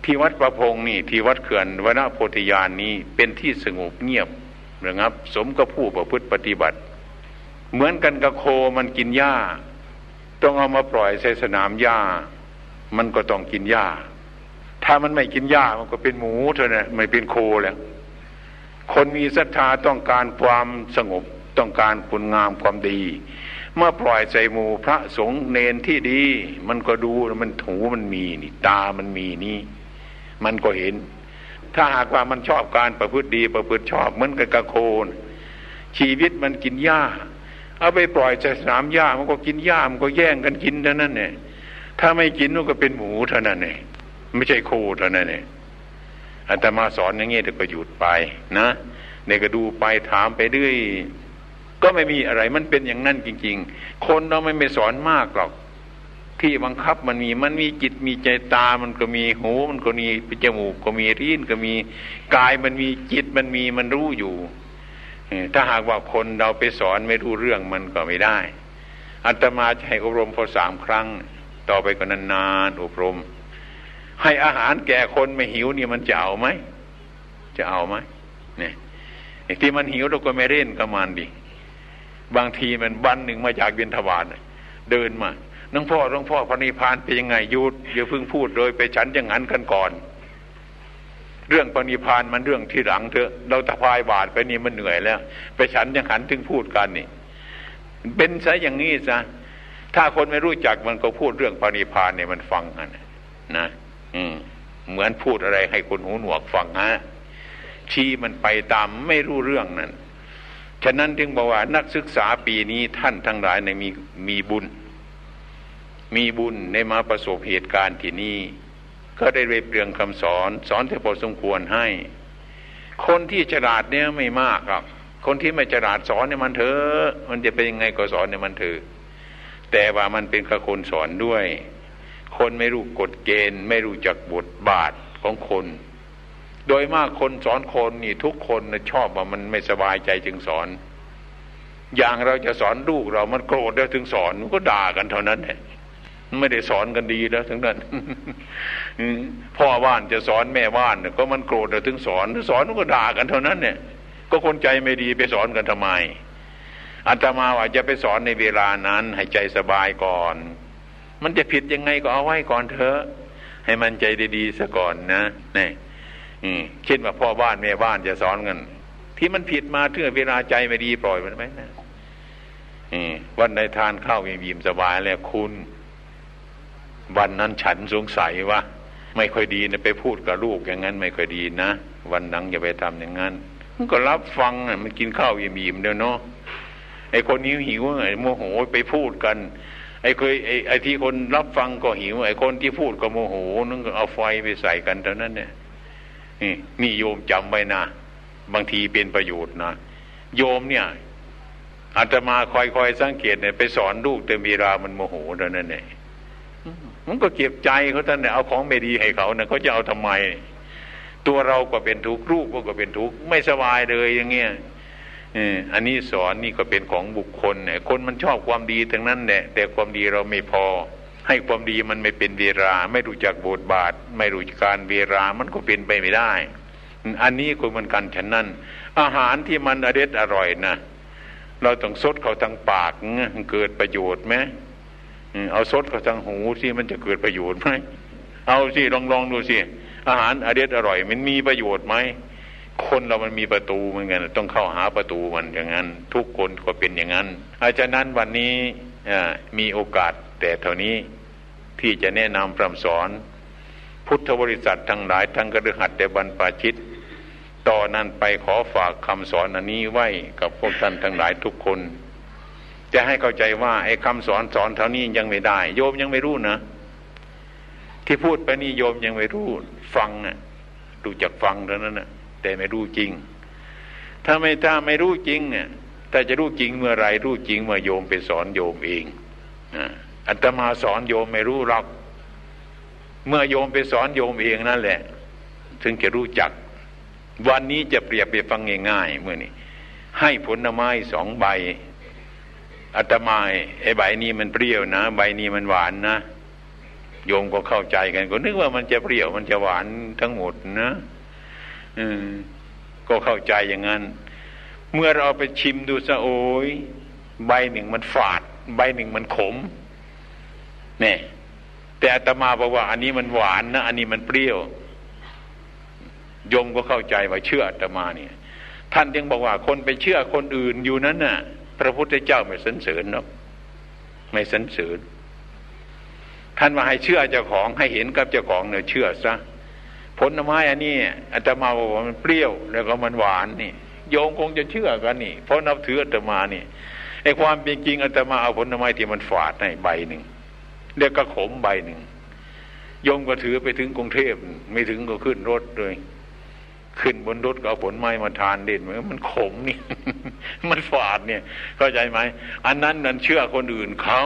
ที่วัดประพงนี่ที่วัดเขื่อนวนโพธิยานนี้เป็นที่สงบเงียบนะครับ สมกับผู้ประพฤติปฏิบัติ เหมือนกันกับโคมันกินหญ้า ต้องเอามาปล่อยใส่สนามหญ้า มันก็ต้องกินหญ้า ถ้ามันไม่กินหญ้ามันก็เป็นหมูเท่านั้นไม่เป็นโคแล้วคนมีศรัทธาต้องการความสงบต้องการคุณงามความดี เมื่อปล่อยใส่หมูพระสงฆ์เนนที่ดี มันก็ดูมันถูมันมีนี่ตามันมีนี่ มันก็เห็น ถ้าหากว่ามันชอบการประพฤติดีประพฤติชอบเหมือนกับกระโคน ชีวิตมันกินหญ้า เอาไปปล่อยใส่สนามหญ้ามันก็กินหญ้ามันก็แย่งกันกินเท่านั้นเนี่ยถ้าไม่กินมันก็เป็นหมูเท่านั้นเองไม่ใช่โคเท่านั้นเองอาตมาสอนอย่างเงี้ยเดี๋ยวก็หยุดไปนะเด็กก็ดูไปถามไปเรื่อย ก็ไม่มีอะไร มันเป็นอย่างนั้นจริง ๆ คนเราไม่ไปสอนมากหรอก ที่บังคับมันมีมันมีจิตมีใจตามันก็มีหู มันก็มีจมูกก็มีริ้นก็มีกายมันมีจิตมันมีมันรู้อยู่ถ้าหากว่าคนเราไปสอนไม่รู้เรื่องมันก็ไม่ได้อัตมาจะให้อบรมพอสามครั้ง ต่อไปก็นานๆอบรม ให้อาหารแก่คนไม่หิวนี่มันจะเอาไหมจะเอาไหมเนี่ยที่มันหิวเราก็ไม่เล่นกับมันดิ บางทีมันวันหนึ่งมาจากเบียนทวารเดินมาน้องพ่อน้องพ่อพระนิพพานเป็นยังไงยุดอย่าเพิ่งพูดโดยไปฉันอย่างนั้นกันก่อน เรื่องปณิพานมันเรื่องที่หลังเถอะ เราตะพายบาดไปนี่มันเหนื่อยแล้ว ไปฉันอย่างหันถึงพูดกันนี่ เป็นซะอย่างนี้ซะถ้าคนไม่รู้จักมันก็พูดเรื่องปณิพานเนี่ยมันฟังกันนะอืมเหมือนพูดอะไรให้คนหูหนวกฟังฮะชี้มันไปตามไม่รู้เรื่องนั่น ฉะนั้นจึงบอกว่านักศึกษาปีนี้ท่านทั้งหลายในมีมีบุญ มีบุญได้มาประสบเหตุการณ์ที่นี่ก็ได้ไปเปลืองคำสอน สอนที่พอสมควรให้ คนที่ฉลาดเนี่ยไม่มากครับ คนที่ไม่ฉลาดสอนเนี่ยมันเถอะมันจะเป็นยังไงก็สอนเนี่ยมันเถอะแต่ว่ามันเป็นกระคนสอนด้วย คนไม่รู้กฎเกณฑ์ ไม่รู้จักบทบาทของคน โดยมากคนสอนคนนี่ทุกคนนะชอบว่ามันไม่สบายใจจึงสอน อย่างเราจะสอนลูกเรามันโกรธแล้วถึงสอนก็ด่ากันเท่านั้นแหละไม่ได้สอนกันดีแล้วทั้งนั้นพ่อบ้านจะสอนแม่บ้านก็มันโกรธถึงสอนสอนก็ด่ากันเท่านั้นเนี่ย ก็คนใจไม่ดีไปสอนกันทำไมอาตมาว่าจะไปสอนในเวลานั้นให้ใจสบายก่อน มันจะผิดยังไงก็เอาไว้ก่อนเถอะ ให้มันใจดีๆซะก่อนนะเนี่ย คิดว่าพ่อบ้านแม่บ้านจะสอนกันที่มันผิดมาเทื่อเวลาใจไม่ดีปล่อยมันไหมนะวันในทานข้าวยิ้มสบายแล้วคุณ วันนั้นฉันสงสัยว่า ไม่ค่อยดีนะไปพูดกับลูกอย่างนั้น ไม่ค่อยดีนะวันนังอย่าไปทำอย่างนั้นมันก็รับฟังมันกินข้าวอิ่มๆเดียวเนาะไอ้คนนี้หิวไอ้โมโหไปพูดกัน ไอ้เคยไอ้ไอ้ที่คนรับฟังก็หิว ไอ้คนที่พูดก็โมโหนึกเอาไฟไปใส่กันเท่านั้นเนี่ย นี่โยมจำไว้นะบางทีเป็นประโยชน์นะโยมเนี่ยอาตมาคอยๆสังเกตเนี่ยไปสอนลูกแต่เวลามันโมโหเท่านั้นเนี่ยมันก็เก็บใจเขาท่านเนี่ยเอาของไม่ดีให้เขาเนี่ยเขาจะเอาทำไม ตัวเราก็เป็นทุกข์รูปก็เป็นทุกข์ไม่สบายเลยอย่างเงี้ยอันนี้สอนนี่ก็เป็นของบุคคลเนี่ยคนมันชอบความดีทั้งนั้นแหละแต่ความดีเราไม่พอ ให้ความดีมันไม่เป็นเวลา ไม่รู้จักบทบาท ไม่รู้จักการเวลามันก็เป็นไปไม่ได้ อันนี้ก็เหมือนกันฉะนั้น อาหารที่มันอร่อยอร่อยนะเราต้องซดเขาทางปากเกิดประโยชน์ไหมเอาซดกับทางหูสิมันจะเกิดประโยชน์ไหมเอาสิลองลองดูสิอาหารอเด็ดอร่อย มันมีประโยชน์ไหมคนเรามันมีประตูเหมือนกันต้องเข้าหาประตูมันอย่างนั้น ทุกคนก็เป็นอย่างนั้นอาจารย์นั้นวันนี้มีโอกาส แต่เท่านี้ที่จะแนะนำพรำสอน พุทธบริษัททั้งหลายทั้งกระดึหัดแต่บรรปาชิต ต่อนนั้นไปขอฝากคำสอนอันนี้ไว้กับพวกท่านทั้งหลายทุกคน จะให้เข้าใจว่าไอ้คำสอนสอนเท่านี้ยังไม่ได้ โยมยังไม่รู้นะ ที่พูดไปนี่โยมยังไม่รู้ ฟังน่ะดูจากฟังเท่านั้นนะแต่ไม่รู้จริง ถ้าไม่ถ้าไม่รู้จริงเนี่ยแต่จะรู้จริงเมื่อไรรู้จริงเมื่อโยมไปสอนโยมเอง อัตมาสอนโยมไม่รู้หรอก เมื่อโยมไปสอนโยมเองนั่นแหละ ถึงจะรู้จัก วันนี้จะเปรียบไปฟังง่ายๆเมื่อนี้ให้ผลไม้สองใบอาตมาไอ้ใบนี้มันเปรี้ยวนะ ใบนี้มันหวานนะโยมก็เข้าใจกัน ก็นึกว่ามันจะเปรี้ยวมันจะหวานทั้งหมดนะอืมก็เข้าใจอย่างนั้น เมื่อเราไปชิมดูซะโอ้ยใบหนึ่งมันฝาด ใบหนึ่งมันขม เนี่ยแต่อาตมาบอกว่า อันนี้มันหวานนะอันนี้มันเปรี้ยวโยมก็เข้าใจว่าเชื่ออาตมาเนี่ย ท่านยังบอกว่าคนไปเชื่อคนอื่นอยู่นั้นน่ะ พระพุทธเจ้าไม่สันเสริญเนาะไม่สันเสริญท่านมาให้เชื่อเจ้าของให้เห็นกับเจ้าของเนี่ยเชื่อซะผลไม้อันนี้อาตมาบอกว่ามันเปรี้ยว แล้วก็มันหวานนี่โยมคงจะเชื่อกันนี่ เพราะนับถืออาตมานี่ไอ้ความเป็นจริงอาตมาเอาผลไม้ที่มันฝาดให้ใบหนึ่ง เรียกกระขมใบหนึ่งโยมก็ถือไปถึงกรุงเทพไม่ถึงก็ขึ้นรถเลยขึ้นบนรถก็เอาผลไม้มาทานเด่นเหมือนมันขมนี่ มันฝาดเนี่ยเข้าใจไหมอันนั้นนั่นเชื่อคนอื่นเขา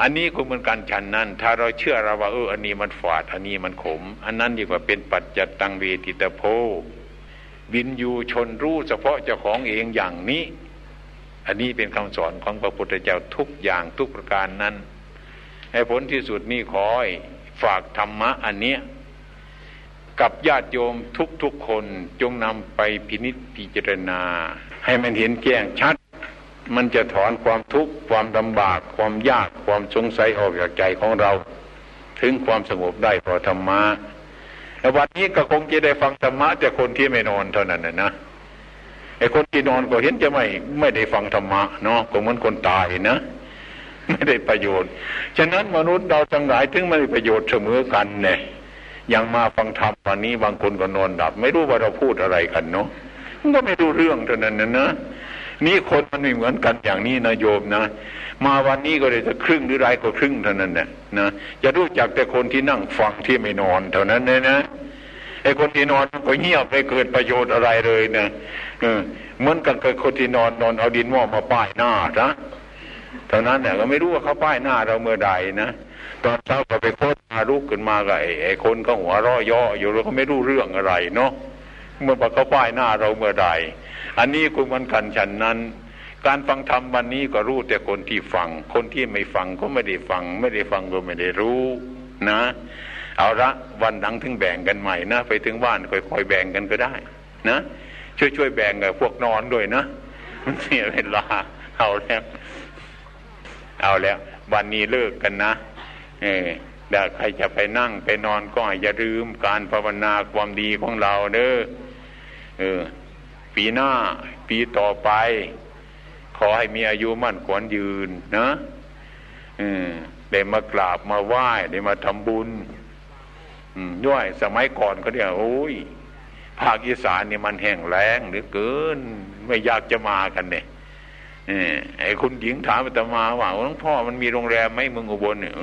อันนี้ก็เหมือนกันฉันนั้น ถ้าเราเชื่อเราว่าเอออันนี้มันฝาด อันนี้มันขม อันนั้นดีกว่าเป็นปัจจตังเวทิตโพบินอยู่ชนรู้เฉพาะเจ้าของเองอย่างนี้ อันนี้เป็นคำสอนของพระพุทธเจ้าทุกอย่างทุกประการนั้น ให้ผลที่สุดนี่ขอให้ฝากธรรมะอันเนี้ยกับญาติโยมทุกๆคนจงนำไปพินิจพิจารณา ให้มันเห็นแจ้งชัด มันจะถอนความทุกข์ความลำบาก ความยากความสงสัยออกจากใจของเรา ถึงความสงบได้เพราะธรรมะแต่วันนี้ก็คงจะได้ฟังธรรมะแต่คนที่ไม่นอนเท่านั้นนะนะไอ้คนที่นอนก็เห็นจะไม่ไม่ได้ฟังธรรมะเนาะก็เหมือนคนตายนะ ไม่ได้ประโยชน์ ฉะนั้นมนุษย์เราทั้งหลายถึงไม่ได้ประโยชน์เสมอกันเนี่ยย่างมาฟังธรรมวันนี้บางคนก็นอนดับ ไม่รู้ว่าเราพูดอะไรกันเนาะมันก็ไม่รู้เรื่องเท่านั้นนะนะนี่คนมันไม่เหมือนกันอย่างนี้นะโยมนะ มาวันนี้ก็เลยจะครึ่งหรือไรก็ครึ่งเท่านั้นเนี่ยนะจะรู้จักแต่คนที่นั่งฟังที่ไม่นอนเท่านั้นเลยนะไอ้คนที่นอนก็เงียบไม่เกิดประโยชน์อะไรเลยนะเหมือนกันกับคนที่นอนนอนเอาดินหม้อมาป้ายหน้านะ เท่านั้นเนี่ยก็ไม่รู้ว่าเขาป้ายหน้าเราเมื่อใดนะตอนเช้าก็ไปโคตรมาลุกขึ้นมากับไอ้คนก็หัวร้อย่ออยู่เราก็ไม่รู้เรื่องอะไรเนาะเมื่อเขาป้ายหน้าเราเมื่อใด อันนี้คุณมันกันฉันนั้น การฟังธรรมวันนี้ก็รู้แต่คนที่ฟัง คนที่ไม่ฟังก็ไม่ได้ฟัง ไม่ได้ฟังก็ไม่ได้รู้นะ เอาละวันหลังถึงแบ่งกันใหม่นะไปถึงบ้านค่อยๆแบ่งกันก็ได้ นะช่วยช่วยแบ่งกับพวกนอนด้วยนะมันเสียเวลาเอาแล้ว เอาแล้ว วันนี้เลิกกันนะ เออแต่ใครจะไปนั่งไปนอนก็อย่าลืมการภาวนาความดีของเราเด้อเออ ปีหน้า ปีต่อไป ขอให้มีอายุมั่นขวัญยืนนะอืมได้มากราบมาไหว้ได้มาทำบุญ อืมด้วยสมัยก่อนก็เรียกโอ้ยภาคอีสานนี่มันแห้งแล้งหรือเกิน ไม่อยากจะมากันเนี่ย ไอ้คุณหญิงถามอาตมาว่าหลวงพ่อมันมีโรงแรมไหมมึงอุบลเนี่ย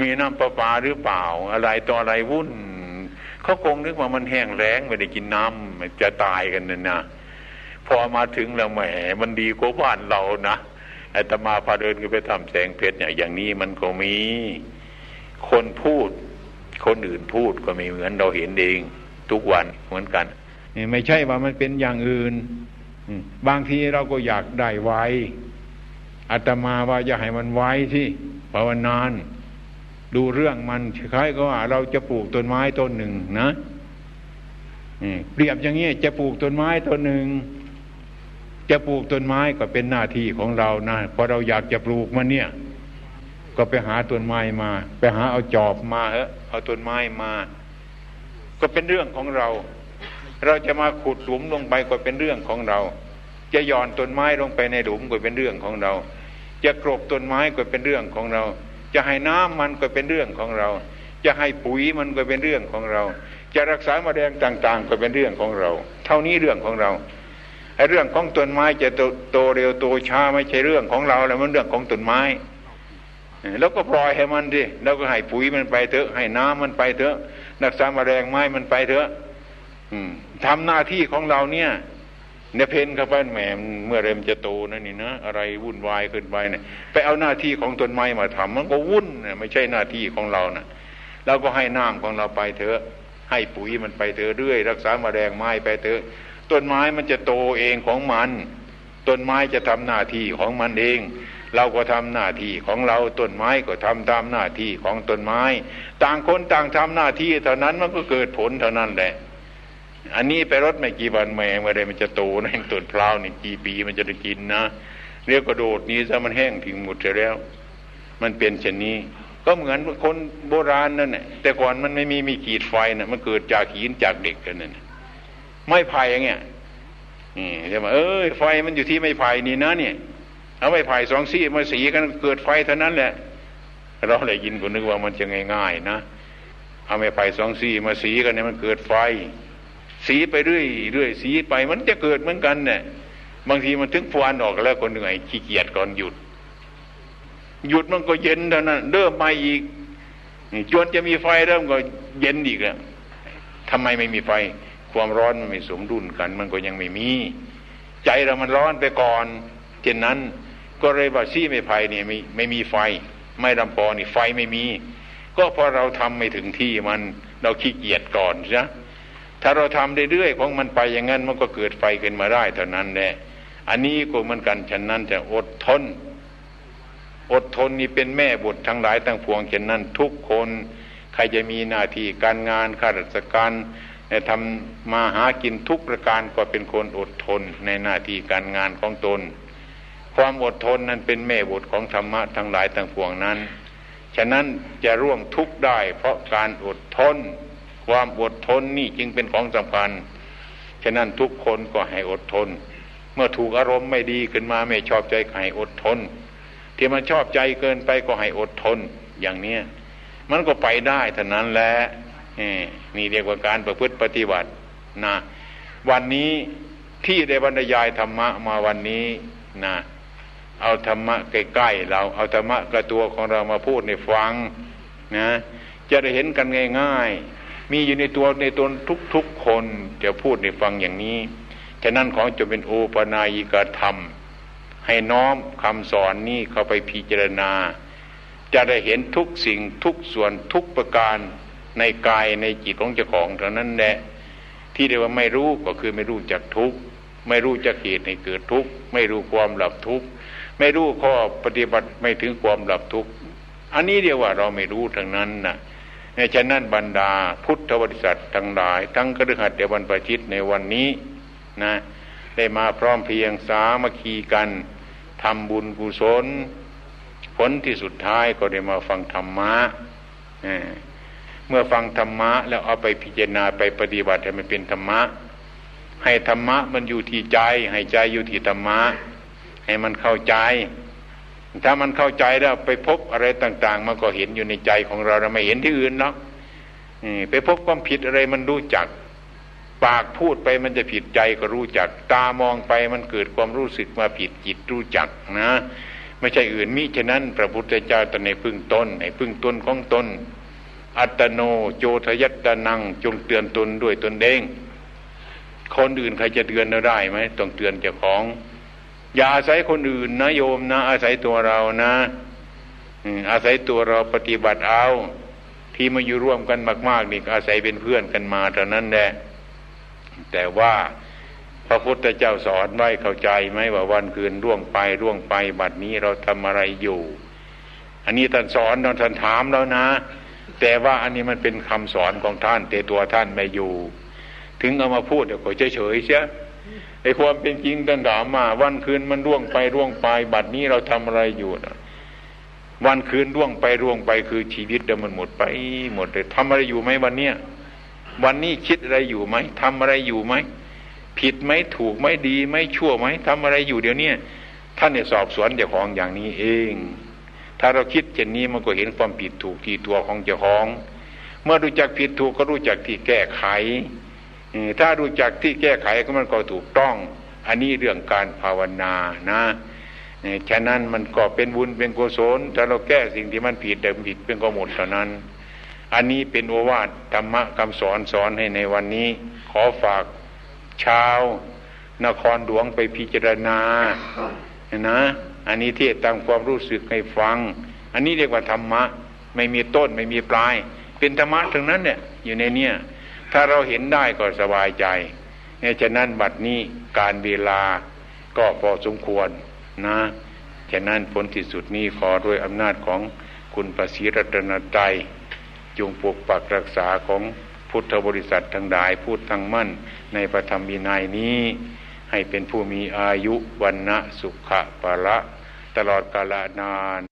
มีน้ำประปาหรือเปล่า อะไรต่ออะไรวุ่นเขาคงนึกว่ามันแห้งแล้งไม่ได้กินน้ำจะตายกันน่ะนะพอมาถึงแล้วแหมมันดีกว่าบ้านเรานะอาตมาพาเดินก็ไปทำแสงเพชรเนี่ยอย่างนี้มันก็มี คนพูด คนอื่นพูดก็มีเหมือนเราเห็นเอง ทุกวันเหมือนกัน ไม่ใช่ว่ามันเป็นอย่างอื่น บางทีเราก็อยากได้ไวอาตมาว่าอย่าให้มันไว้ที่ภาวนานดูเรื่องมันคล้ายก็ว่าเราจะปลูกต้นไม้ต้นหนึ่งนะเปรียบอย่างนี้จะปลูกต้นไม้ต้นหนึ่งจะปลูกต้นไม้ก็เป็นหน้าที่ของเรานะพอเราอยากจะปลูกมันเนี่ย ก็ไปหาต้นไม้มา ไปหาเอาจอบมาเออเอาต้นไม้มา ก็เป็นเรื่องของเรา เราจะมาขุดหลุมลงไปก็เป็นเรื่องของเรา จะย่อนต้นไม้ลงไปในหลุมก็เป็นเรื่องของเรา จะกรบต้นไม้ก็เป็นเรื่องของเรา จะให้น้ำมันก็เป็นเรื่องของเรา จะให้ปุ๋ยมันก็เป็นเรื่องของเรา จะรักษาแมลงต่างๆ ก็เป็นเรื่องของเรา เท่านี้เรื่องของเราไอ้เรื่องของต้นไม้จะโตเร็วโตช้าไม่ใช่เรื่องของเราแล้วมันเรื่องของต้นไม้แล้วก็ปล่อยให้มันดิแล้วก็ให้ปุ๋ยมันไปเถอะ ให้น้ำมันไปเถอะรักษาแมลงไม้มันไปเถอะ ทำหน้าที่ของเราเนี่ยเนี่ยเพนเข้าไปแหมเมื่อเรมจะโตนั่นนี่นะอะไรวุ่นวายขึ้นไปเนี่ยไปเอาหน้าที่ของต้นไม้มาทำมันก็วุ่นเนี่ยไม่ใช่หน้าที่ของเรานะ่ะเราก็ให้น้ำของเราไปเถอะ ให้ปุ๋ยมันไปเถอะเรื่อย รักษามาแดงไม้ไปเถอะต้นไม้มันจะโตเองของมันต้นไม้จะทำหน้าที่ของมันเอง เราก็ทำหน้าที่ของเราต้นไม้ก็ทำตามหน้าที่ของต้นไม้ ต่างคนต่างทำหน้าที่เท่านั้นมันก็เกิดผลเท่านั้นแหละ อันนี้ไปรถไม่กี่วันแม่เมื่อใดมันจะโตนะต้นพร้าวนี่กี่ปีมันจะได้กินนะเรียกกระโดดนี้ซะมันแห้งทิ้งหมดแล้ว มันเป็นเช่นนี้ ก็เหมือนคนโบราณนั่นแหละแต่ก่อนมันไม่มีมีขีดไฟนะ่ะ มันเกิดจากหินจากเด็กกันนั่นไม่ไผ่อย่างเงี้ยนี่ใช่ไหมเอ้ยไฟมันอยู่ที่ไม่ไผ่นี่นะเนี่ยเอาไม่ไผ่สองซี่มาสีกันเกิดไฟเท่านั้นแหละ เราเลยยินก็นึกว่ามันจะง่ายๆนะเอาไม่ไผ่สองซี่มาสีกันเนี่ยมันเกิดไฟ สีไปเรื่อยเรื่อยสีไปมันจะเกิดเหมือนกันเนี่ยบางทีมันถึงฟวนออกแล้วก็เหนื่อยขี้เกียจก่อนหยุด หยุดมันก็เย็นเท่านั้นเริ่มมาอีกจนจะมีไฟเริ่มก็เย็นอีกแล้วทำไมไม่มีไฟ ความร้อนมันไม่สมดุลกัน มันก็ยังไม่มี ใจเรามันร้อนไปก่อนเช่นนั้น ก็เลยว่าซี่ไม่ไฟเนี่ยไม่ไม่มีไฟ ไม่ลำปอนี่ไฟไม่มี ก็พราะเราทำไม่ถึงที่มันเราขี้เกียจก่อนใช่ ถ้าเราทำเรื่อยๆของมันไปอย่างนั้นมันก็เกิดไฟขึ้นมาได้เท่านั้นแหละอันนี้ก็เหมือนกันฉะนั้นจะอดทน อดทนนี่เป็นแม่บททั้งหลายทั้งพวงเช่นนั้นทุกคนใครจะมีหน้าที่การงานข้าราชการทำมาหากินทุกประการก็เป็นคนอดทนในหน้าที่การงานของตน ความอดทนนั้นเป็นแม่บทของธรรมะทั้งหลายทั้งพวงนั้น ฉะนั้นจะร่วงทุกข์ได้เพราะการอดทน ความอดทนนี่จึงเป็นของสำคัญฉะนั้นทุกคนก็ให้อดทน เมื่อถูกอารมณ์ไม่ดีขึ้นมาไม่ชอบใจให้อดทน ที่มันชอบใจเกินไปก็ให้อดทนอย่างเนี้ยมันก็ไปได้เท่านั้นแหละนี่เรียกว่าการประพฤติปฏิบัตินะวันนี้ที่ได้บรรยายธรรมะมาวันนี้นะเอาธรรมะใกล้ๆเราเอาธรรมะกระตัวของเรามาพูดในฟังนะจะได้เห็นกันง่าย ๆ มีอยู่ในตัวในตนทุกๆคนจะพูดในฟังอย่างนี้ ฉะนั้นของจะเป็นโอปนายิกธรรม ให้น้อมคำสอนนี้เข้าไปพิจารณา จะได้เห็นทุกสิ่งทุกส่วนทุกประการในกายในจิตของเจ้าของเท่านั้นแหละที่เรียกว่าไม่รู้ก็คือไม่รู้จักทุกไม่รู้จักเหตุให้เกิดทุกไม่รู้ความหลับทุกไม่รู้ข้อปฏิบัติไม่ถึงความหลับทุกอันนี้เรียกว่าเราไม่รู้ทั้งนั้นนะใน ฉะนั้นบรรดาพุทธบริษัททั้งหลาย ทั้งกระหัตเดวันประชิตในวันนี้นะได้มาพร้อมเพียงสามัคคีกันทำบุญกุศล ผลที่สุดท้ายก็ได้มาฟังธรรมะเมื่อฟังธรรมะแล้วเอาไปพิจารณาไปปฏิบัติให้มันเป็นธรรมะ ให้ธรรมะมันอยู่ที่ใจ ให้ใจอยู่ที่ธรรมะ ให้มันเข้าใจ ถ้ามันเข้าใจแล้วไปพบอะไรต่าง ๆ มันก็เห็นอยู่ในใจของเราเราไม่เห็นที่อื่นหรอกไปพบความผิดอะไรมันรู้จัก ปากพูดไปมันจะผิดใจก็รู้จัก ตามองไปมันเกิดความรู้สึกมาผิดจิตรู้จักนะไม่ใช่อื่นมิฉะนั้น พระพุทธเจ้าตรัสในพึ่งตนในพึ่งตนของตนอัตโนโจทยัตนัง จงเตือนตนด้วยตนเองคนอื่นใครจะเตือนเราได้ไหมต้องเตือนเจ้าของ อย่าอาศัยคนอื่นนะโยมนะ อาศัยตัวเรานะอาศัยตัวเราปฏิบัติเอา ที่มาอยู่ร่วมกันมาก ๆ นี่อาศัยเป็นเพื่อนกันมาเท่านั้นแหละแต่ว่าพระพุทธเจ้าสอนไว้เข้าใจไหมว่าวันคืนร่วงไปร่วงไปบัดนี้เราทำอะไรอยู่ อันนี้ท่านสอนท่านถามแล้วนะ แต่ว่าอันนี้มันเป็นคำสอนของท่านแต่ตัวท่านไม่อยู่ ถึงเอามาพูดเดี๋ยวก็เฉยเฉยเสีย ไอ้ความเป็นจริงท่านถามมา วันคืนมันร่วงไปร่วงไป บัดนี้เราทำอะไรอยู่นะวันคืนร่วงไปร่วงไปคือชีวิตเดิมมันหมดไป หมดเลยทำอะไรอยู่ไหมวันเนี้ยวันนี้คิดอะไรอยู่ไหมทำอะไรอยู่ไหมผิดไหมถูกไหมดีไหมชั่วไหมทำอะไรอยู่เดี๋ยวนี้ท่านเนี่ยสอบสวนเจ้าของอย่างนี้เอง ถ้าเราคิดเช่นนี้มันก็เห็นความผิดถูกที่ตัวของเจ้าของ เมื่อรู้จักผิดถูกก็รู้จักที่แก้ไข ถ้ารู้จักที่แก้ไขก็มันก็ถูกต้อง อันนี้เรื่องการภาวนานะฉะนั้นมันก็เป็นบุญเป็นกุศลถ้าเราแก้สิ่งที่มันผิดแต่ผิดเป็นก็หมดเท่านั้น อันนี้เป็นโอวาทธรรมะคำสอนสอนให้ในวันนี้ ขอฝากชาว นครหลวงไปพิจารณานะ อันนี้เทศตามความรู้สึกให้ฟัง อันนี้เรียกว่าธรรมะ ไม่มีต้นไม่มีปลาย เป็นธรรมะถึงนั้นเนี่ยอยู่ในเนี้ย ถ้าเราเห็นได้ก็สบายใจเนี่ยฉะนั้นบัดนี้การเวลาก็พอสมควรนะ ฉะนั้นผลที่สุดนี้ขอด้วยอำนาจของคุณประสีรัตนใจจงปกปักรักษาของพุทธบริษัททั้งหลายพูดทั้งมั่นในพระธรรมวินัยนี้ ให้เป็นผู้มีอายุวันนะสุขะปะละ ตลอดกาลนาน